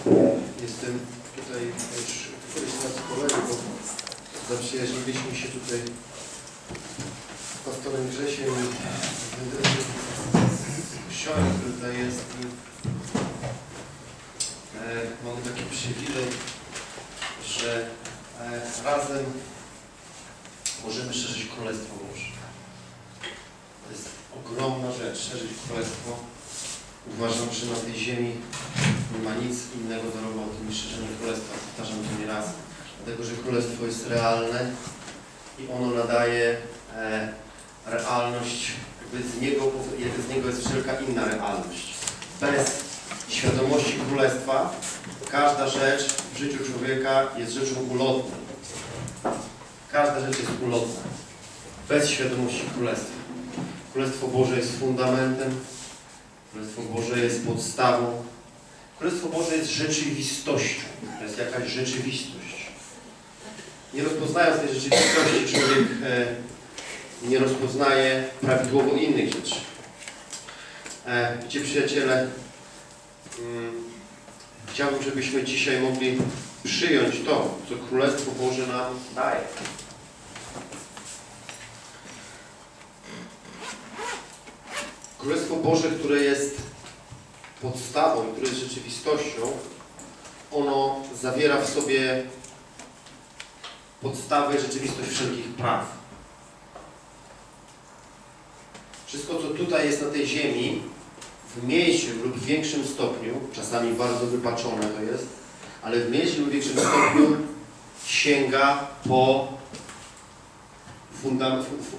Jestem tutaj już któryś raz kolegą, bo zaprzyjaźniliśmy się tutaj z pastorem Grzesiem i z kościołem, który tutaj jest. E, mamy taki przywilej, że e, razem możemy szerzyć Królestwo Boże. To jest ogromna rzecz, szerzyć Królestwo. Uważam, że na tej ziemi nie ma nic innego do roboty niż szerzenie Królestwa. Powtarzam to nie raz. Dlatego, że Królestwo jest realne i ono nadaje e, realność, jakby z niego, jakby z niego jest wszelka inna realność. Bez świadomości Królestwa każda rzecz w życiu człowieka jest rzeczą ulotną. Każda rzecz jest ulotna. Bez świadomości Królestwa. Królestwo Boże jest fundamentem, Królestwo Boże jest podstawą. Królestwo Boże jest rzeczywistością. To jest jakaś rzeczywistość. Nie rozpoznając tej rzeczywistości, człowiek e, nie rozpoznaje prawidłowo innych rzeczy. E, Wiecie, przyjaciele, mm, chciałbym, żebyśmy dzisiaj mogli przyjąć to, co Królestwo Boże nam daje. Królestwo Boże, które jest podstawą, które jest rzeczywistością, ono zawiera w sobie podstawę rzeczywistość wszelkich praw. Wszystko, co tutaj jest na tej ziemi, w mniejszym lub większym stopniu, czasami bardzo wypaczone to jest, ale w mniejszym lub większym stopniu sięga po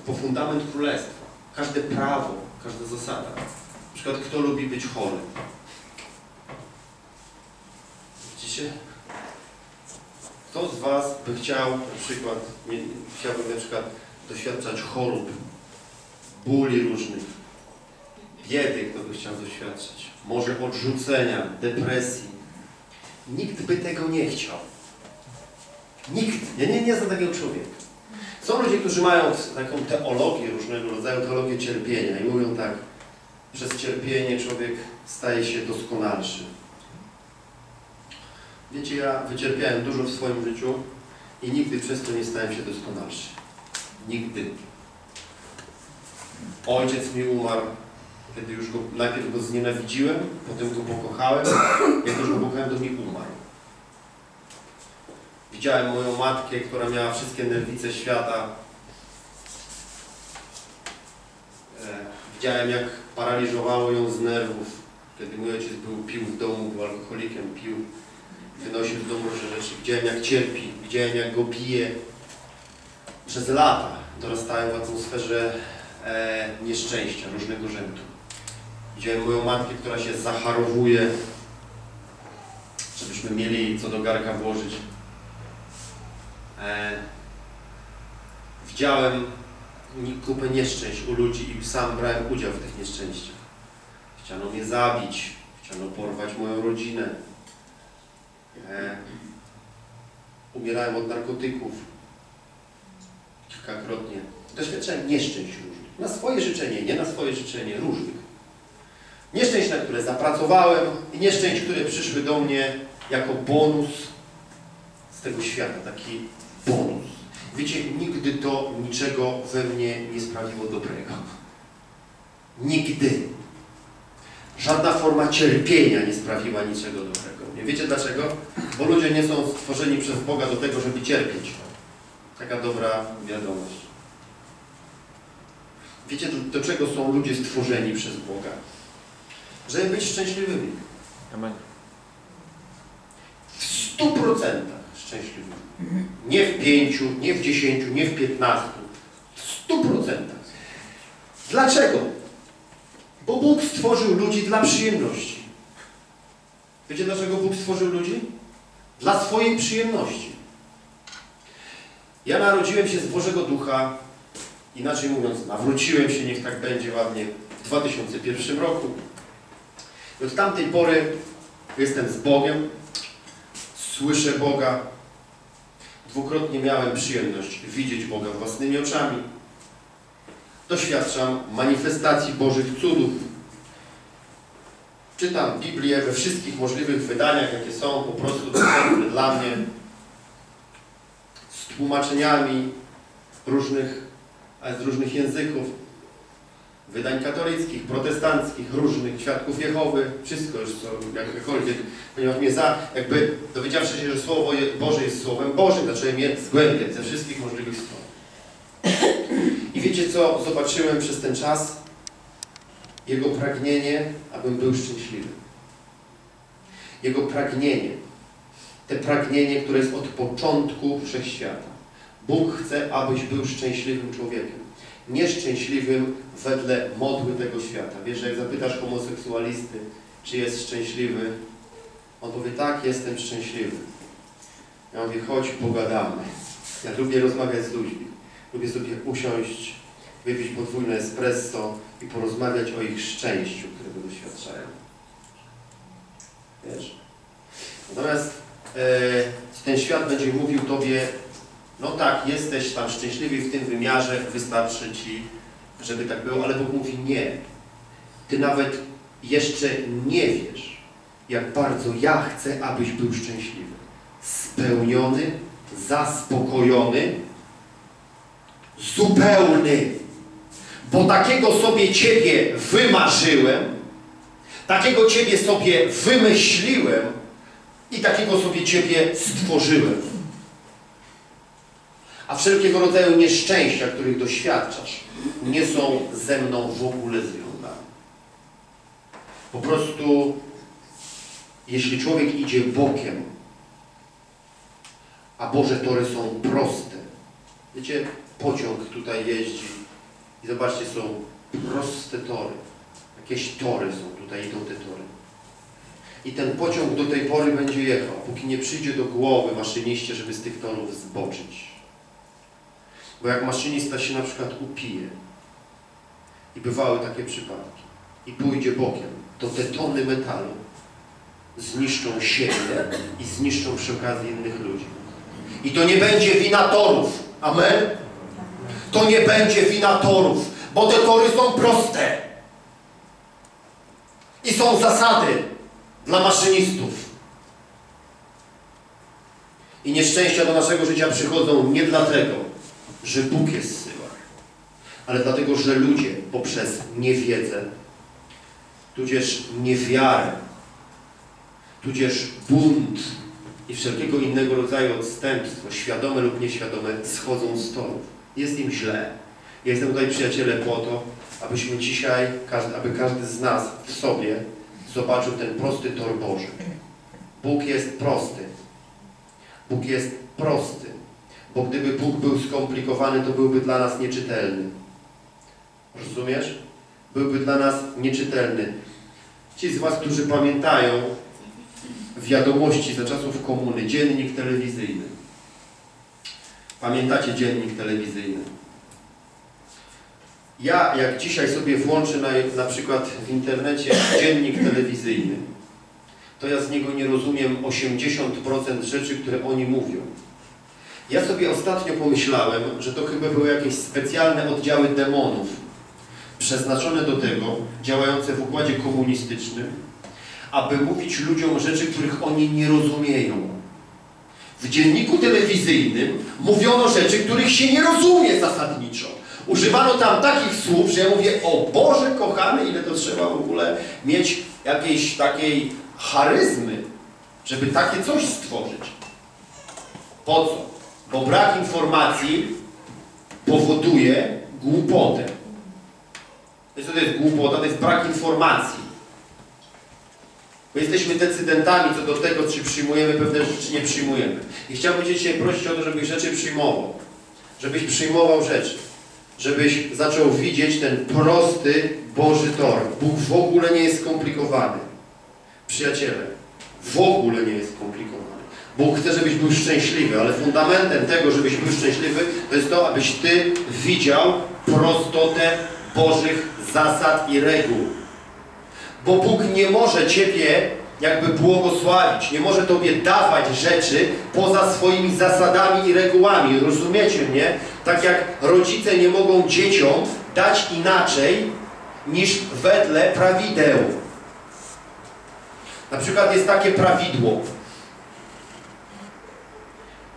po fundament królestwa. Każde prawo, każda zasada. Przykład, kto lubi być chory? Widzicie? Kto z Was by chciał, na przykład, chciałby na przykład doświadczać chorób, bóli różnych, biedy, kto by chciał doświadczyć, może odrzucenia, depresji. Nikt by tego nie chciał. Nikt. Ja nie, nie znam takiego człowieka. Są ludzie, którzy mają taką teologię różnego rodzaju, teologię cierpienia i mówią tak, przez cierpienie człowiek staje się doskonalszy. Wiecie, ja wycierpiałem dużo w swoim życiu i nigdy przez to nie stałem się doskonalszy. Nigdy. Ojciec mi umarł, kiedy już go, najpierw go znienawidziłem, potem go pokochałem, jak już go pokochałem, to mi umarł. Widziałem moją matkę, która miała wszystkie nerwice świata. E, widziałem, jak paraliżowało ją z nerwów, kiedy mój ojciec był, pił w domu, był alkoholikiem, pił, wynosił z domu różne rzeczy. Widziałem, jak cierpi, widziałem, jak go bije. Przez lata dorastałem w atmosferze e, nieszczęścia różnego rzędu. Widziałem moją matkę, która się zacharowuje, żebyśmy mieli co do garka włożyć. E, widziałem kupę nieszczęść u ludzi i sam brałem udział w tych nieszczęściach. Chciano mnie zabić, chciano porwać moją rodzinę. E, umierałem od narkotyków kilkakrotnie. Doświadczałem nieszczęść różnych. Na swoje życzenie, nie na swoje życzenie, różnych. Nieszczęść, na które zapracowałem i nieszczęść, które przyszły do mnie jako bonus z tego świata, taki bonus. Wiecie, nigdy to niczego we mnie nie sprawiło dobrego. Nigdy. Żadna forma cierpienia nie sprawiła niczego dobrego. Nie wiecie dlaczego? Bo ludzie nie są stworzeni przez Boga do tego, żeby cierpieć. Taka dobra wiadomość. Wiecie, do, do czego są ludzie stworzeni przez Boga? Żeby być szczęśliwymi. Amen. W stu procentach szczęśliwymi. Nie w pięciu, nie w dziesięciu, nie w piętnastu. W stu procentach. Dlaczego? Bo Bóg stworzył ludzi dla przyjemności. Wiecie dlaczego Bóg stworzył ludzi? Dla swojej przyjemności. Ja narodziłem się z Bożego Ducha, inaczej mówiąc, nawróciłem się, niech tak będzie ładnie, w 2001 roku. I od tamtej pory jestem z Bogiem, słyszę Boga. Dwukrotnie miałem przyjemność widzieć Boga własnymi oczami. Doświadczam manifestacji Bożych cudów. czytam Biblię we wszystkich możliwych wydaniach, jakie są po prostu dostępne dla mnie, z tłumaczeniami różnych, z różnych języków, wydań katolickich, protestanckich, różnych, świadków Jehowy, wszystko już co jakkolwiek, ponieważ mnie za, jakby dowiedziawszy się, że Słowo Boże jest Słowem Bożym, zacząłem je zgłębiać ze wszystkich możliwych stron. I wiecie co zobaczyłem przez ten czas? Jego pragnienie, abym był szczęśliwy. Jego pragnienie. Te pragnienie, które jest od początku wszechświata. Bóg chce, abyś był szczęśliwym człowiekiem. Nieszczęśliwym wedle modły tego świata. Wiesz, że jak zapytasz homoseksualisty, czy jest szczęśliwy, on powie, tak, jestem szczęśliwy. Ja mówię, chodź, pogadamy. Ja lubię rozmawiać z ludźmi. Lubię sobie usiąść, wypić podwójne espresso i porozmawiać o ich szczęściu, którego doświadczają. Wiesz? Natomiast e, ten świat będzie mówił Tobie, no tak, jesteś tam szczęśliwy w tym wymiarze, wystarczy Ci, żeby tak było, ale Bóg mówi nie. Ty nawet jeszcze nie wiesz, jak bardzo ja chcę, abyś był szczęśliwy. Spełniony, zaspokojony, zupełny. Bo takiego sobie Ciebie wymarzyłem, takiego Ciebie sobie wymyśliłem i takiego sobie Ciebie stworzyłem. A wszelkiego rodzaju nieszczęścia, których doświadczasz, nie są ze mną w ogóle związane. Po prostu, jeśli człowiek idzie bokiem, a Boże tory są proste. Wiecie, pociąg tutaj jeździ i zobaczcie, są proste tory. Jakieś tory są, tutaj idą te tory. I ten pociąg do tej pory będzie jechał, póki nie przyjdzie do głowy maszyniście, żeby z tych torów zboczyć. Bo jak maszynista się na przykład upije i bywały takie przypadki i pójdzie bokiem, to te tony metalu zniszczą siebie i zniszczą przy okazji innych ludzi. I to nie będzie wina torów. Amen? To nie będzie wina torów, bo te tory są proste. I są zasady dla maszynistów. I nieszczęścia do naszego życia przychodzą nie dlatego, że Bóg jest syła, ale dlatego, że ludzie poprzez niewiedzę, tudzież niewiarę, tudzież bunt i wszelkiego innego rodzaju odstępstwo, świadome lub nieświadome, schodzą z torów. Jest im źle. Jestem tutaj, przyjaciele, po to, abyśmy dzisiaj, aby każdy z nas w sobie zobaczył ten prosty tor Boży. Bóg jest prosty. Bóg jest prosty. Bo gdyby Bóg był skomplikowany, to byłby dla nas nieczytelny. Rozumiesz? Byłby dla nas nieczytelny. Ci z Was, którzy pamiętają wiadomości za czasów komuny, dziennik telewizyjny. Pamiętacie dziennik telewizyjny? Ja, jak dzisiaj sobie włączę na, na przykład w internecie dziennik telewizyjny, to ja z niego nie rozumiem 80% rzeczy, które oni mówią. Ja sobie ostatnio pomyślałem, że to chyba były jakieś specjalne oddziały demonów, przeznaczone do tego, działające w układzie komunistycznym, aby mówić ludziom rzeczy, których oni nie rozumieją. W dzienniku telewizyjnym mówiono rzeczy, których się nie rozumie zasadniczo. Używano tam takich słów, że ja mówię, o Boże kochany, ile to trzeba w ogóle mieć jakiejś takiej charyzmy, żeby takie coś stworzyć. Po co? Bo brak informacji powoduje głupotę. Wiesz co to jest głupota? To jest brak informacji. Bo jesteśmy decydentami co do tego, czy przyjmujemy pewne rzeczy, czy nie przyjmujemy. I chciałbym Cię dzisiaj prosić o to, żebyś rzeczy przyjmował. Żebyś przyjmował rzeczy. Żebyś zaczął widzieć ten prosty Boży tor. Bóg w ogóle nie jest skomplikowany. Przyjaciele, w ogóle nie jest skomplikowany. Bóg chce, żebyś był szczęśliwy, ale fundamentem tego, żebyś był szczęśliwy, to jest to, abyś Ty widział prostotę Bożych zasad i reguł. Bo Bóg nie może Ciebie jakby błogosławić, nie może Tobie dawać rzeczy poza swoimi zasadami i regułami. Rozumiecie mnie? Tak jak rodzice nie mogą dzieciom dać inaczej niż wedle prawideł. Na przykład jest takie prawidło,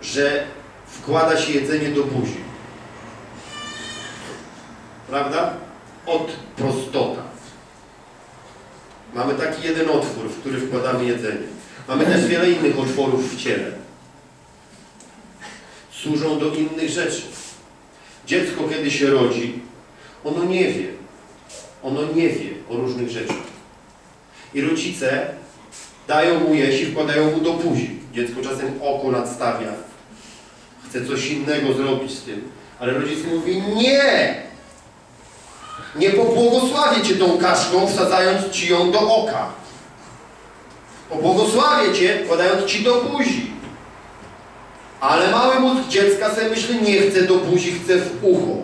że wkłada się jedzenie do buzi. Prawda? Od prostota. Mamy taki jeden otwór, w który wkładamy jedzenie. Mamy też wiele innych otworów w ciele. Służą do innych rzeczy. Dziecko, kiedy się rodzi, ono nie wie. Ono nie wie o różnych rzeczach. I rodzice dają mu jeść i wkładają mu do buzi. Dziecko czasem oko nadstawia. Chce coś innego zrobić z tym. Ale rodzic mówi nie! Nie pobłogosławię Cię tą kaszką, wsadzając Ci ją do oka. Pobłogosławię Cię, wkładając Ci do buzi. Ale mały mózg dziecka sobie myśli, nie chcę do buzi, chcę w ucho.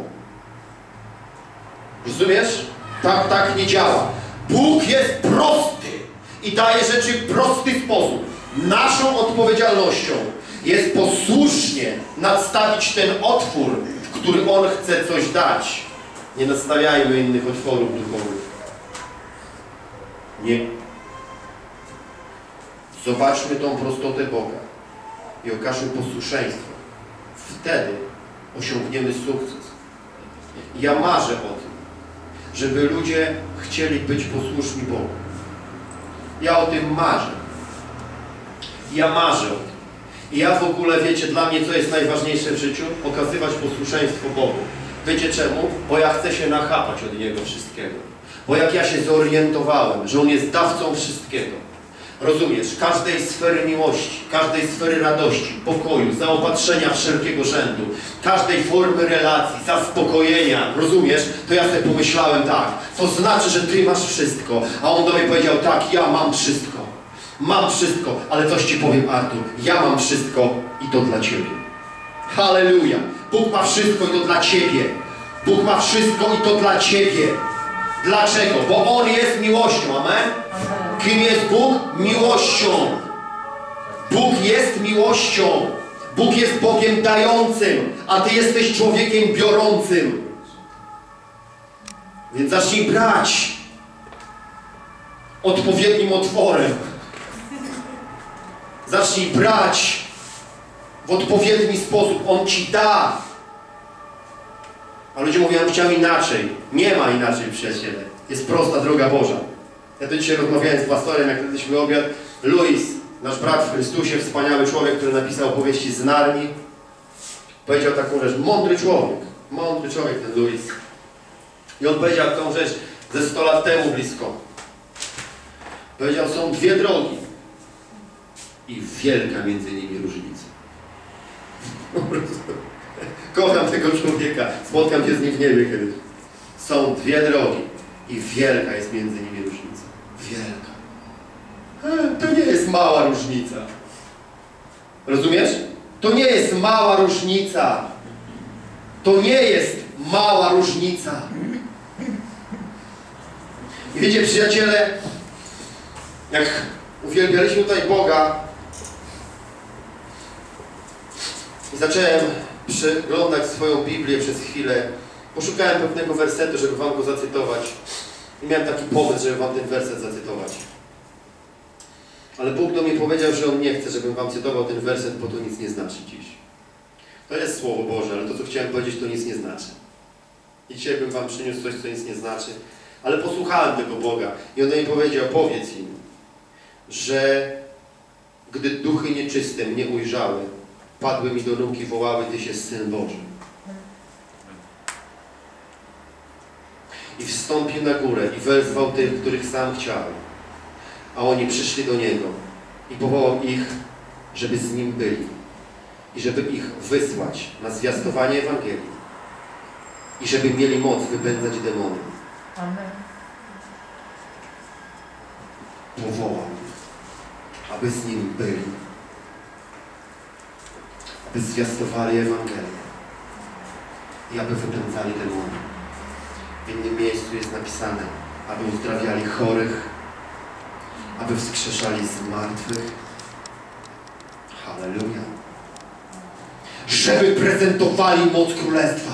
Rozumiesz? Tak, tak nie działa. Bóg jest prosty i daje rzeczy w prosty sposób. Naszą odpowiedzialnością jest posłusznie nadstawić ten otwór, w który On chce coś dać. Nie nastawiajmy innych otworów duchowych. Nie. Zobaczmy tą prostotę Boga i okażmy posłuszeństwo. Wtedy osiągniemy sukces. Ja marzę o tym, żeby ludzie chcieli być posłuszni Bogu. Ja o tym marzę. Ja marzę o tym. I ja w ogóle, wiecie, dla mnie co jest najważniejsze w życiu? Okazywać posłuszeństwo Bogu. Wiecie czemu? Bo ja chcę się nachapać od Niego wszystkiego. Bo jak ja się zorientowałem, że On jest dawcą wszystkiego, rozumiesz, każdej sfery miłości, każdej sfery radości, pokoju, zaopatrzenia wszelkiego rzędu, każdej formy relacji, zaspokojenia, rozumiesz, to ja sobie pomyślałem tak, to znaczy, że Ty masz wszystko, a On do mnie powiedział tak, ja mam wszystko, mam wszystko, ale coś Ci powiem Artur, ja mam wszystko i to dla Ciebie. Halleluja! Bóg ma wszystko i to dla Ciebie. Bóg ma wszystko i to dla Ciebie. Dlaczego? Bo On jest miłością. Amen? Kim jest Bóg? Miłością. Bóg jest miłością. Bóg jest Bogiem dającym, a Ty jesteś człowiekiem biorącym. Więc zacznij brać odpowiednim otworem. Zacznij brać w odpowiedni sposób. On Ci da. A ludzie mówią, ja bym chciał inaczej. Nie ma inaczej, przyjaciele. Jest prosta droga Boża. Ja tu dzisiaj rozmawiałem z pastorem, jak kiedyśmy obiad. Luis, nasz brat w Chrystusie, wspaniały człowiek, który napisał opowieści z Narni, powiedział taką rzecz. Mądry człowiek. Mądry człowiek ten Luis. I on powiedział tą rzecz ze 100 lat temu blisko. Powiedział, są dwie drogi. I wielka między nimi różnica. Po prostu. Kocham tego człowieka. Spotkam się z nim w niebie kiedyś. Są dwie drogi i wielka jest między nimi różnica. Wielka. E, To nie jest mała różnica. Rozumiesz? To nie jest mała różnica. To nie jest mała różnica. I wiecie, przyjaciele, jak uwielbialiśmy tutaj Boga, i zacząłem przeglądać swoją Biblię przez chwilę. Poszukałem pewnego wersetu, żeby Wam go zacytować. I miałem taki pomysł, żeby Wam ten werset zacytować. Ale Bóg do mnie powiedział, że On nie chce, żebym Wam cytował ten werset, bo to nic nie znaczy dziś. To jest Słowo Boże, ale to, co chciałem powiedzieć, to nic nie znaczy. I dzisiaj bym Wam przyniósł coś, co nic nie znaczy. Ale posłuchałem tego Boga i On mnie powiedział, powiedz im, że gdy duchy nieczyste mnie ujrzały, padły mi do nóg i wołały, Tyś jest Syn Boży. I wstąpił na górę i wezwał tych, których sam chciał. A oni przyszli do Niego i powołał ich, żeby z Nim byli i żeby ich wysłać na zwiastowanie Ewangelii i żeby mieli moc wypędzać demony. Amen. Powołał aby z Nim byli aby zwiastowali Ewangelię i aby wypędzali demony. W innym miejscu jest napisane, aby uzdrawiali chorych, aby wskrzeszali zmartwych. Halleluja. Żeby prezentowali moc Królestwa.